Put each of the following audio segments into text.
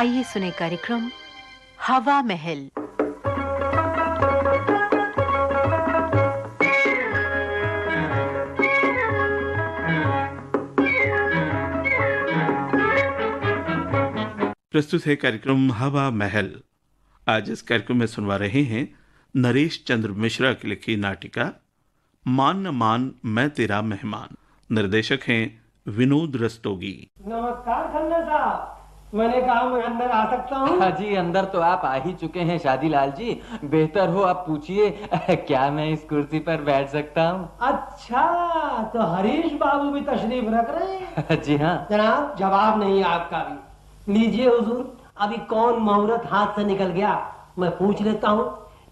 आइए सुने कार्यक्रम हवा महल। प्रस्तुत है कार्यक्रम हवा महल। आज इस कार्यक्रम में सुनवा रहे हैं नरेश चंद्र मिश्रा की लिखी नाटिका मान न मान मैं तेरा मेहमान। निर्देशक हैं विनोद रस्तोगी। नमस्कार खन्ना साहब मैंने कहा मैं अंदर आ सकता हूँ? हाँ जी अंदर तो आप आ ही चुके हैं शादी लाल जी बेहतर हो आप पूछिए क्या मैं इस कुर्सी पर बैठ सकता हूँ? अच्छा तो हरीश बाबू भी तशरीफ़ रख रहे हैं। जी हाँ। जनाब जवाब नहीं आपका भी। लीजिए हुजूर अभी कौन मुहूर्त हाथ से निकल गया मैं पूछ लेता हूँ।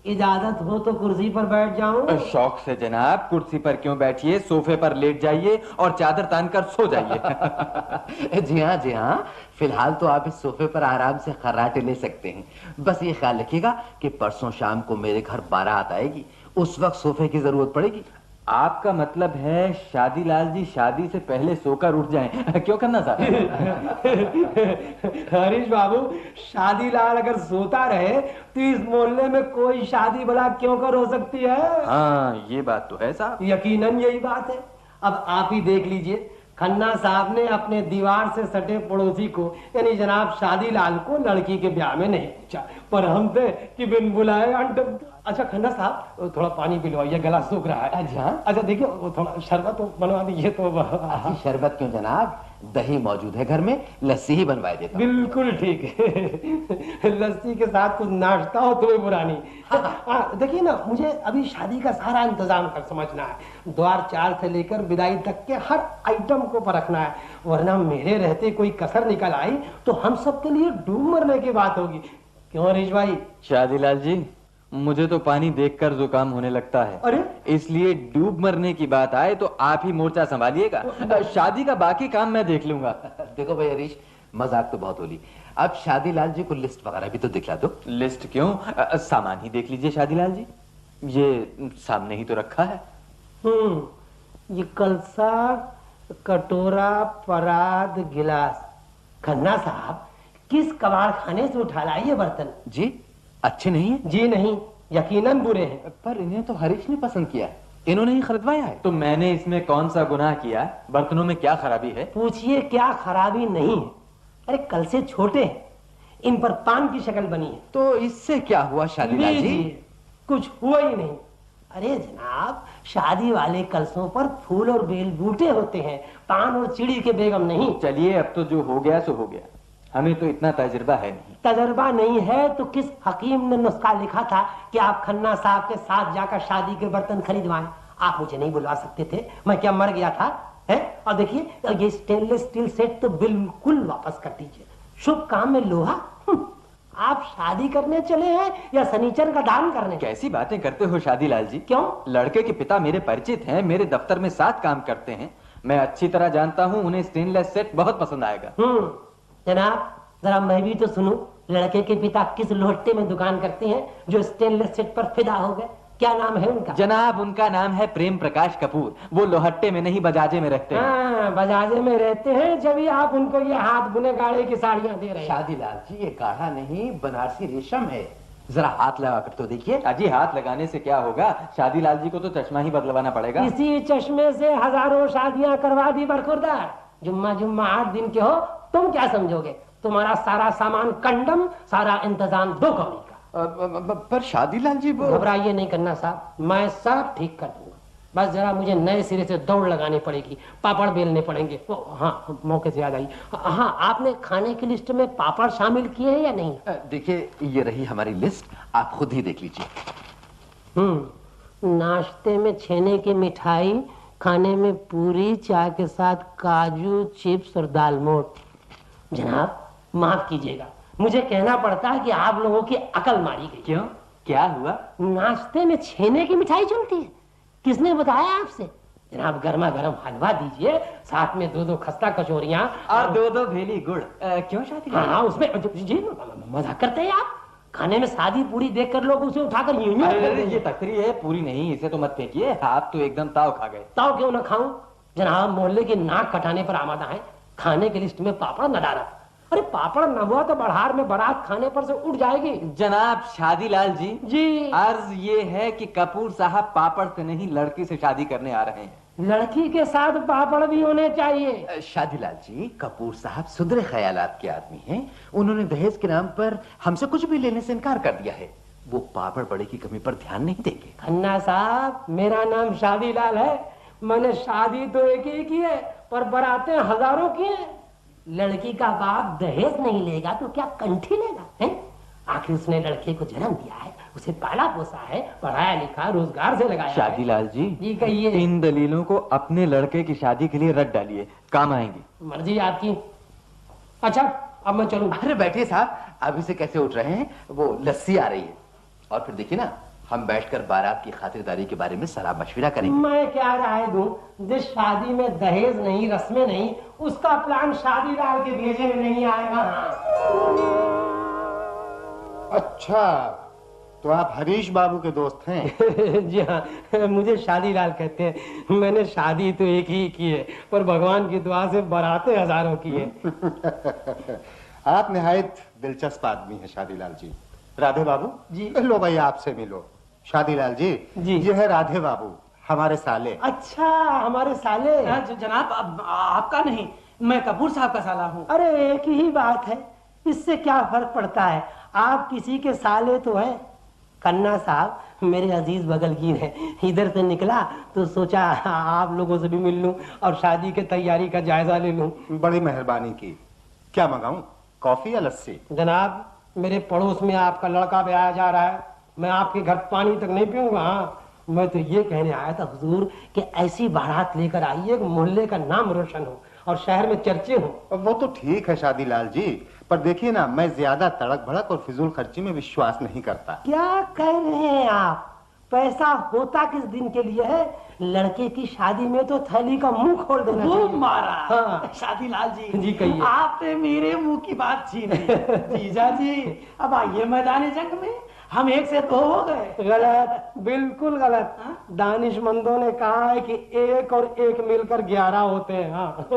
इजाज़त हो तो कुर्सी पर बैठ जाऊँ। शौक से जनाब कुर्सी पर क्यों बैठिए? सोफे पर लेट जाइए और चादर तान कर सो जाइए। जी हाँ जी हाँ। फ़िलहाल तो आप इस सोफे पर आराम से खर्राटे ले सकते हैं। बस ये ख्याल रखिएगा कि परसों शाम को मेरे घर बारात आएगी। उस वक्त सोफे की ज़रूरत पड़ेगी। आपका मतलब है शादी लाल जी शादी से पहले सोकर उठ जाएँ। क्यों करना साहब? हरीश बाबू शादी लाल अगर सोता रहे तो इस मोहल्ले में कोई शादी भला क्यों कर हो सकती है? हाँ ये बात तो है साहब। यकीनन यही बात है। अब आप ही देख लीजिए खन्ना साहब ने अपने दीवार से सटे पड़ोसी को यानी जनाब शादी लाल को लड़की के ब्याह में नहीं पूछा। पर हम थे कि बिन बुलाए अंट अच्छा खन्ना साहब थोड़ा पानी पिलवा ये गला सूख रहा है। अच्छा। अच्छा देखिए वो थोड़ा शरबत तो बनवा दीजिए तो शरबत क्यों जनाब? दही मौजूद है घर में लस्सी ही बनवा देता बिल्कुल ठीक। है लस्सी के साथ कुछ नाश्ता हो तुम्हें पुरानी। हाँ, देखिए ना मुझे अभी शादी का सारा इंतज़ाम कर समझना है। द्वार चार से लेकर विदाई तक के हर आइटम को परखना है। वरना मेरे रहते कोई कसर निकल आई तो हम सबके लिए डूब मरने की बात होगी। क्यों हरीश भाई? शादीलाल जी। मुझे तो पानी देखकर जुकाम होने लगता है। अरे? इसलिए डूब मरने की बात आए तो आप ही मोर्चा संभालिएगा। शादी का बाकी काम मैं देख लूँगा। देखो भाई हरीश मज़ाक तो बहुत होली। अब शादी लाल जी को लिस्ट वगैरह भी तो दिखला दो। लिस्ट क्यों? आ, सामान ही देख लीजिए शादी लाल जी। ये सामने ही तो रखा है। हम्म ये कलसा कटोरा पराद गिलास। खन्ना साहब किस कबाड़ खाने से उठा लाइए बर्तन? जी? अच्छे नहीं है? जी नहीं यकीनन बुरे हैं। पर इन्हें तो हरीश ने पसंद किया। इन्होंने ही खरीदवाया है। तो मैंने इसमें कौन सा गुनाह किया? बर्तनों में क्या खराबी है? पूछिए क्या खराबी नहीं है? अरे कल से छोटे हैं। इन पर पान की शक्ल बनी है। तो इससे क्या हुआ शादी जी कुछ हुआ ही नहीं। अरे जनाब शादी वाले कलसों पर फूल और बेल बूटे होते हैं। पान और चिड़ी के बेगम नहीं। चलिए अब तो जो हो गया सो हो गया। हमें तो इतना तजर्बा है नहीं। तजर्बा नहीं है तो किस हकीम ने नुस्खा लिखा था कि आप खन्ना साहब के साथ जाकर शादी के बर्तन खरीदवाएँ? आप मुझे नहीं बुलवा सकते थे। मैं क्या मर गया था? है? और देखिए ये स्टेनलेस स्टील सेट तो बिल्कुल वापस कर दीजिए। शुभ काम में लोहा। हम्म, आप शादी करने चले हैं या सनीचर का दान करने? कैसी बातें करते हो शादी लाल जी क्यों? लड़के के पिता मेरे परिचित हैं मेरे दफ्तर में साथ काम करते हैं। मैं अच्छी तरह जानता हूँ उन्हें स्टेनलेस सेट बहुत पसंद आएगा। हम्म। जनाब जरा मैं भी तो सुनूं लड़के के पिता किस लोहट्टे में दुकान करते हैं जो स्टेनलेस सेट पर फिदा हो गए? क्या नाम है उनका? जनाब उनका नाम है प्रेम प्रकाश कपूर। वो लोहट्टे में नहीं बजाजे में रहते हैं। हाँ, बजाजे में रहते हैं जब आप उनको ये हाथ बुने गाड़े की साड़ियाँ दे रहे हैं। शादी लाल जी ये काढ़ा नहीं बनारसी रेशम है। जरा हाथ लगा कर तो देखिए। अजी हाथ लगाने से क्या होगा? शादी लाल जी को तो चश्मा ही बदलवाना पड़ेगा। इसी चश्मे से हज़ारों शादियाँ करवा दी बरखुरदार। जुम्मा जुम्मा आठ दिन के हो तुम क्या समझोगे? तुम्हारा सारा सामान कंडम सारा इंतज़ाम दो कौड़ी का। पर शादी लाल जी घबराइए नहीं करना साहब मैं सब ठीक कर दूँगा। बस जरा मुझे नए सिरे से दौड़ लगानी पड़ेगी पापड़ बेलने पड़ेंगे। ओ, हाँ मौके से याद आई। हाँ आपने खाने की लिस्ट में पापड़ शामिल किए हैं या नहीं? देखिए ये रही हमारी लिस्ट आप खुद ही देख लीजिए। हम्म नाश्ते में छेने की मिठाई खाने में पूरी चाय के साथ काजू चिप्स और दाल मोट जनाब माफ़ कीजिएगा। मुझे कहना पड़ता है कि आप लोगों की अकल मारी गई। क्यों? क्या हुआ? नाश्ते में छेने की मिठाई चलती है। किसने बताया आपसे? जनाब गर्मा गर्म हलवा दीजिए साथ में दो दो खस्ता कचोरिया और दो दो भेली गुड़। आ, क्यों शादी हाँ हाँ उसमें जी मज़ाक करते हैं आप। खाने में सादी पूरी देख कर लोग उसे उठाकर यूँ यूँ ये तकरी है पूरी नहीं इसे तो मत फेंकिए। आप तो एकदम ताव खा गए। ताव क्यों ना खाऊं? जनाब मोहल्ले के नाक कटाने पर आमादा है। खाने की लिस्ट में पापड़ नदारा अरे पापड़ न हुआ तो बढ़ार में बरात खाने पर से उठ जाएगी। जनाब शादीलाल जी। जी। अर्ज़ ये है कि कपूर साहब पापड़ से नहीं लड़की से शादी करने आ रहे हैं। लड़की के साथ पापड़ भी होने चाहिए। शादीलाल जी कपूर साहब सुधरे ख्यालात के आदमी हैं। उन्होंने दहेज के नाम पर हमसे कुछ भी लेने से इनकार कर दिया है। वो पापड़ बड़े की कमी पर ध्यान नहीं देंगे। खन्ना साहब मेरा नाम शादीलाल है। मैंने शादी तो एक ही की है। पर बरातें हज़ारों की हैं। लड़की का बाप दहेज नहीं लेगा तो क्या कंठी लेगा है? आखिर उसने लड़के को जन्म दिया है उसे पाला पोसा है पढ़ाया लिखा रोज़गार से लगाया है। शादीलाल जी जी कहिए। इन दलीलों को अपने लड़के की शादी के लिए रख डालिए काम आएँगी। मर्ज़ी आपकी। अच्छा अब मैं चलूँ। अरे बैठिए साहब अभी से कैसे उठ रहे हैं? वो लस्सी आ रही है। और फिर देखिए ना हम बैठकर बारात की खातिरदारी के बारे में सलाह मशविरा करेंगे। मैं क्या राय दूँ? जिस शादी में दहेज नहीं रस्में नहीं उसका प्लान शादी लाल के भेजे में नहीं आएगा। अच्छा तो आप हरीश बाबू के दोस्त हैं। जी हाँ मुझे शादी लाल कहते हैं। मैंने शादी तो एक ही की है पर भगवान की दुआ से बराते हज़ारों की है। आप निहायत दिलचस्प आदमी हैं शादीलाल जी। राधे बाबू जी। लो भाई आपसे मिलो। शादीलाल जी जी। ये है राधे बाबू हमारे साले। अच्छा हमारे साले। हाँ, जनाब अब आपका नहीं मैं कपूर साहब का साला हूँ। अरे एक ही बात है इससे क्या फ़र्क पड़ता है? आप किसी के साले तो हैं। कन्ना साहब मेरे अज़ीज़ बगलगीर है। इधर से निकला तो सोचा आप लोगों से भी मिल लूँ और शादी की तैयारी का जायजा ले लूँ। बड़ी मेहरबानी की। क्या मंगाऊं कॉफ़ी या लस्सी? जनाब मेरे पड़ोस में आपका लड़का ब्याया जा रहा है। मैं आपके घर पानी तक नहीं पीऊँगा हाँ? मैं तो ये कहने आया था हुजूर कि ऐसी बारात लेकर आइए कि मोहल्ले का नाम रोशन हो और शहर में चर्चे हो। वो तो ठीक है शादी लाल जी पर देखिए ना मैं ज़्यादा तड़क भड़क और फिजूल खर्ची में विश्वास नहीं करता। क्या कह रहे हैं आप? पैसा होता किस दिन के लिए है? लड़के की शादी में तो थैली का मुँह खोल देना वो मारा। हाँ। शादीलाल जी जी, कहिए। आपने मेरे मुँह की बात छीन ली। जीजा जी अब आइए मैदान जंग में। हम एक से दो हो गए। गलत बिल्कुल गलत। दानिशमंदों ने कहा है कि एक और एक मिलकर ग्यारह होते हैं। हाँ।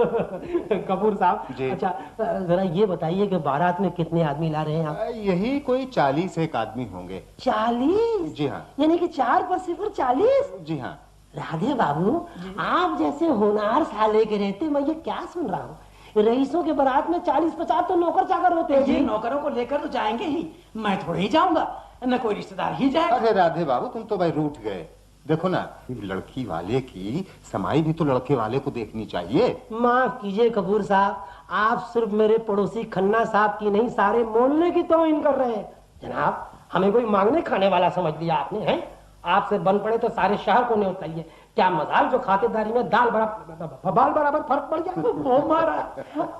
कपूर साहब अच्छा जरा ये बताइए कि बारात में कितने आदमी ला रहे हैं आप? यही कोई चालीस एक आदमी होंगे। चालीस? जी हाँ। यानी कि चार पर सिफर चालीस? जी हाँ। राधे बाबू आप जैसे होनार साले के रहते मैं ये क्या सुन रहा हूँ? रईसों के बारात में चालीस पचास तो नौकर चाकर होते हैं। ये जी नौकरों को लेकर तो जाएँगे ही। मैं थोड़े ही जाऊँगा। न कोई रिश्तेदार ही जाए अरे राधे बाबू तुम तो भाई रूठ गए। देखो ना लड़की वाले की समाई भी तो लड़के वाले को देखनी चाहिए। माफ़ कीजिए कपूर साहब आप सिर्फ़ मेरे पड़ोसी खन्ना साहब की नहीं सारे मोहल्ले की तो इन कर रहे हैं। जनाब हमें कोई मांगने खाने वाला समझ लिया आपने हैं? आपसे बन पड़े तो सारे शहर को नहीं है क्या मजाल जो खातेदारी में दाल बराबर बाल बराबर फ़र्क पड़ गया? वो मारा।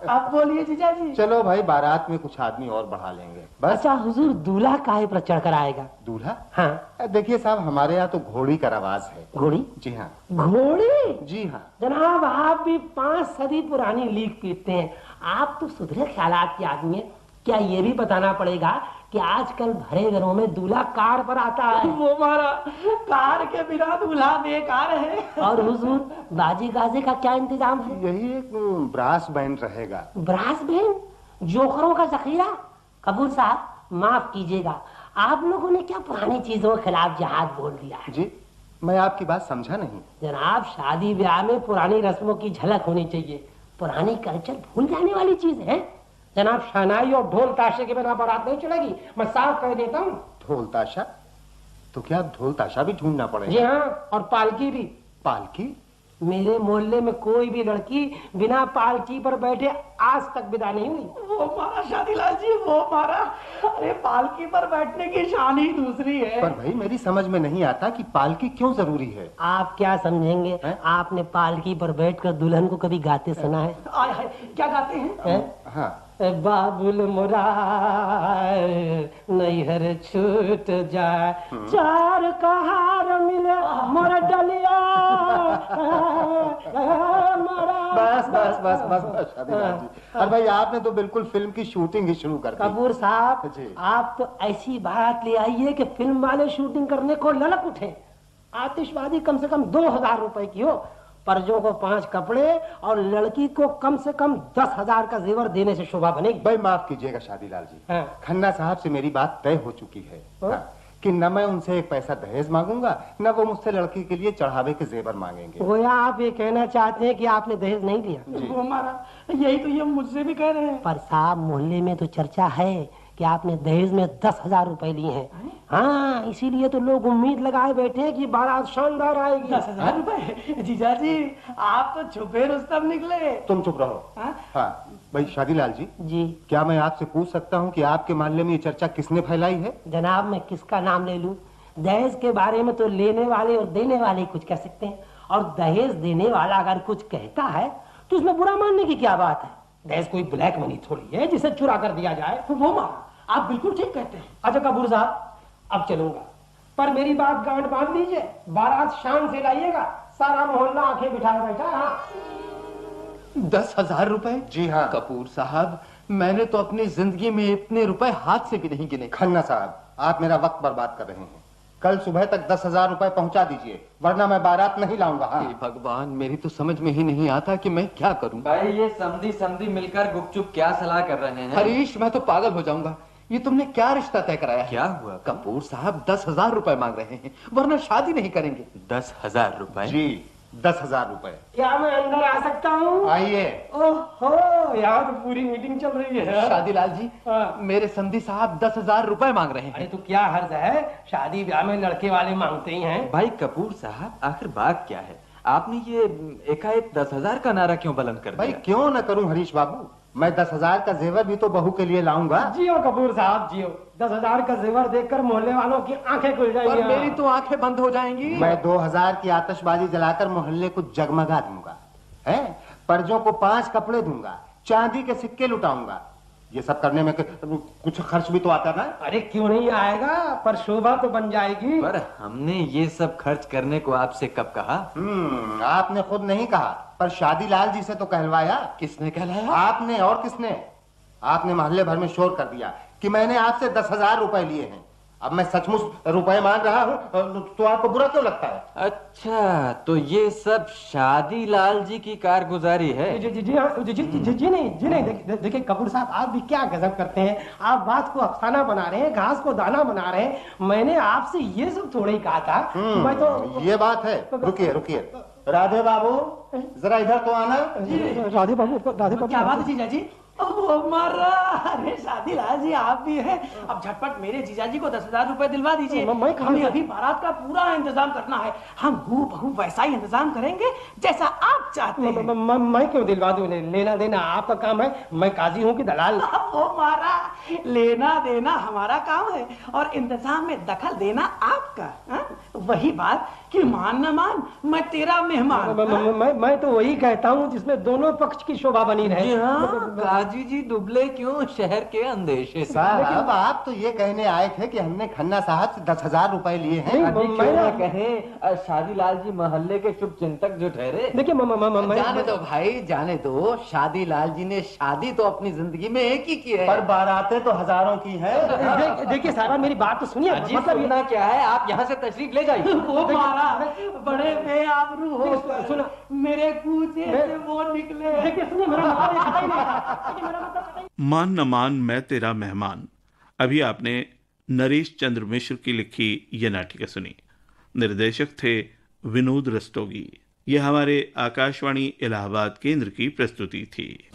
अब बोलिए जीजा जी। चलो भाई बारात में कुछ आदमी और बढ़ा लेंगे। बस। अच्छा हुजूर दूल्हा काहे पर चढ़ कर आएगा दूल्हा? हाँ। देखिए साहब हमारे यहाँ तो घोड़ी का रवाज है। घोड़ी? जी हाँ। घोड़ी? जी हाँ। जनाब आप भी पाँच सदी पुरानी लीक पीते हैं। आप तो सुधरे ख्याल के आदमी हैं। क्या ये भी बताना पड़ेगा कि आजकल भरे घरों में दूल्हा कार पर आता है? वो मारा कार के बिना दूल्हा बेकार है। और हुजूर बाजी गाजे का क्या इंतज़ाम है? यही एक ब्रास बैंड रहेगा। Brass band? जोखरों का जखीरा? कपूर साहब माफ़ कीजिएगा आप लोगों ने क्या पुरानी चीज़ों के खिलाफ जहाज़ बोल दिया है? जी मैं आपकी बात समझा नहीं। जनाब शादी ब्याह में पुरानी रस्मों की झलक होनी चाहिए। पुरानी कल्चर भूल जाने वाली चीज़ है। जनाब शहनाई और ढोल ताशे के बिना बारात नहीं चलेगी। मैं साफ़ कह देता हूँ। ढोल ताशा? तो क्या ढोल ताशा भी ढूंढना पड़ेगा? जी हाँ और पालकी भी। पालकी? मेरे मोहल्ले में कोई भी लड़की बिना पालकी पर बैठे आज तक विदा नहीं हुई। वो मारा शादीलाल जी वो मारा। अरे पालकी पर बैठने की शान ही दूसरी है। पर भाई मेरी समझ में नहीं आता कि पालकी क्यों ज़रूरी है। आप क्या समझेंगे? हैं? आपने पालकी पर बैठकर दुल्हन को कभी गाते सुना है, हाय, क्या गाते हैं हैं? हाँ। बाबुल मुरा नैहर छूट जाए। चार कहार मिले मोर डलिया। बस बस बस बस बस अरे भाई आपने तो बिल्कुल फ़िल्म की शूटिंग ही शुरू कर दी। कपूर साहब आप तो ऐसी बात ले आइए कि फ़िल्म वाले शूटिंग करने को ललक उठे। आतिशबाजी कम से कम दो हज़ार रुपए की हो। पर्जों को पाँच कपड़े और लड़की को कम से कम दस हज़ार का जेवर देने से शोभा बनेगी। भाई माफ़ कीजिएगा शादीलाल जी। हाँ। खन्ना साहब से मेरी बात तय हो चुकी है। हाँ, कि न मैं उनसे एक पैसा दहेज मांगूँगा न वो मुझसे लड़की के लिए चढ़ावे के जेवर मांगेंगे। गोया आप ये कहना चाहते हैं कि आपने दहेज नहीं लिया? वो महाराज यही तो ये मुझसे भी कह रहे हैं। पर साहब मोहल्ले में तो चर्चा है। कि आपने दहेज में दस हज़ार रुपए लिए हैं। हाँ इसीलिए तो लोग उम्मीद लगाए बैठे हैं कि बारात शानदार आएगी। दस हज़ार रुपए? जीजा जी आप तो छुपे रुस्तम निकले। तुम चुप रहो। हाँ? हाँ भाई शादीलाल जी। जी। क्या मैं आपसे पूछ सकता हूँ कि आपके मामले में ये चर्चा किसने फैलाई है? जनाब मैं किसका नाम ले लूँ? दहेज के बारे में तो लेने वाले और देने वाले ही कुछ कह सकते हैं। और दहेज देने वाला अगर कुछ कहता है तो उसमें बुरा मानने की क्या बात है? दहेज कोई ब्लैक मनी थोड़ी है जिसे चुरा कर दिया जाए वो मारा आप बिल्कुल ठीक कहते हैं। अच्छा कपूर साहब अब चलूँगा। पर मेरी बात गांठ बाँध दीजिए बारात शाम से लाइएगा। सारा मोहल्ला आँखें बिठाए बैठा हाँ दस हज़ार रुपए? जी हाँ। कपूर साहब मैंने तो अपनी ज़िंदगी में इतने रुपए हाथ से भी नहीं गिने। खन्ना साहब आप मेरा वक्त बर्बाद कर रहे हैं। कल सुबह तक दस हज़ार रुपए पहुँचा दीजिए वरना मैं बारात नहीं लाऊँगा हाँ। भगवान मेरी तो समझ में ही नहीं आता कि मैं क्या करूँ। भाई ये समधी समधी मिलकर गुपचुप क्या सलाह कर रहे हैं? हरीश मैं तो पागल हो जाऊँगा। ये तुमने क्या रिश्ता तय कराया क्या हुआ कपूर साहब दस हज़ार रुपए मांग रहे हैं वरना शादी नहीं करेंगे। दस हज़ार रुपए? जी दस हज़ार रुपए। क्या मैं अंदर आ सकता हूँ? आइए। ओहो यहाँ तो पूरी मीटिंग चल रही है। शादी लाल जी हाँ। मेरे संधि साहब दस हज़ार रुपए मांग रहे हैं। अरे तो क्या हर्ज है? शादी ब्याह में लड़के वाले मांगते ही हैं। भाई कपूर साहब आखिर बात क्या है? आपने ये एकाएक दस हज़ार का नारा क्यों बुलंद कर भाई दिया? क्यों ना करूँ हरीश बाबू? मैं दस हज़ार का जेवर भी तो बहू के लिए लाऊँगा। जियो कपूर साहब जियो। दस हज़ार का जेवर देखकर मोहल्ले वालों की आँखें खुल पर जाएँगी मेरी तो आँखें बंद हो जाएँगी। मैं दो हज़ार की आतशबाजी जलाकर मोहल्ले को जगमगा दूँगा है? पर्जों को पाँच कपड़े दूँगा चांदी के सिक्के लुटाऊँगा ये सब करने में कुछ खर्च भी तो आता ना? अरे क्यों नहीं आएगा? पर शोभा तो बन जाएगी। पर हमने ये सब खर्च करने को आपसे कब कहा? हम्म आपने खुद नहीं कहा पर शादी लाल जी से तो कहलवाया। किसने कहलाया? आपने और किसने? आपने मोहल्ले भर में शोर कर दिया कि मैंने आपसे दस हज़ार रुपए लिए हैं। अब मैं सचमुच रुपए मांग रहा हूँ तो आपको बुरा क्यों लगता है? अच्छा तो ये सब शादी लाल जी की कारगुजारी है। जी जी जी जी जी जी जी नहीं जी नहीं देखिए देखिए कपूर साहब आप भी क्या गजब करते हैं। आप बात को अफसाना बना रहे हैं घास को दाना बना रहे हैं। मैंने आपसे ये सब थोड़े ही कहा था मैं तो हम्म, ये बात है। रुकिए रुकिए। राधे बाबू जरा इधर तो आना। राधे बाबू राधे बाबू। क्या बात है जीजा जी? अरे शादी जी आप भी हैं। अब झटपट मेरे जीजा जी को दस हज़ार रुपए दिलवा दीजिए। हमें अभी बारात का पूरा इंतज़ाम करना है। हम हूँ बहू वैसा ही इंतज़ाम करेंगे जैसा आप चाहते हैं। म- म- मैं क्यों दिलवा दूँ लेना देना आपका काम है। मैं काजी हूँ कि दलाल। ओ मारा। लेना देना हमारा काम है। और इंतज़ाम में दखल देना आपका हाँ? वही बात कि मान न मान मैं तेरा मेहमान म- म- म- तो वही कहता हूँ जिसमें दोनों पक्ष की शोभा बनी रहे। जी हाँ काजी जी दुबले क्यों शहर के अंदेशे से? साहब आप तो ये कहने आए थे कि हमने खन्ना साहब से दस हज़ार रुपए लिए हैं। कहें शादी लाल जी मोहल्ले के शुभ चिंतक जो ठहरे। देखिए जाने दो भाई जाने दो। शादी लाल जी ने शादी तो अपनी ज़िंदगी में एक ही की है। पर बारातें तो हज़ारों की है। देखिए साहब मेरी बात तो सुनिए। मतलब क्या है? आप यहाँ से तशरीफ़ ले जाइए वो मारा। बड़े बेआबरू। हो देखिए, सुनो। मेरे कूचे से वो निकले। सुनिए मेरा मतलब नहीं मेरा मतलब मान न मान मैं तेरा मेहमान। अभी आपने नरेश चंद्र मिश्र की लिखी ये नाटिका सुनी। निर्देशक थे विनोद रस्तोगी। यह हमारे आकाशवाणी इलाहाबाद केंद्र की प्रस्तुति थी।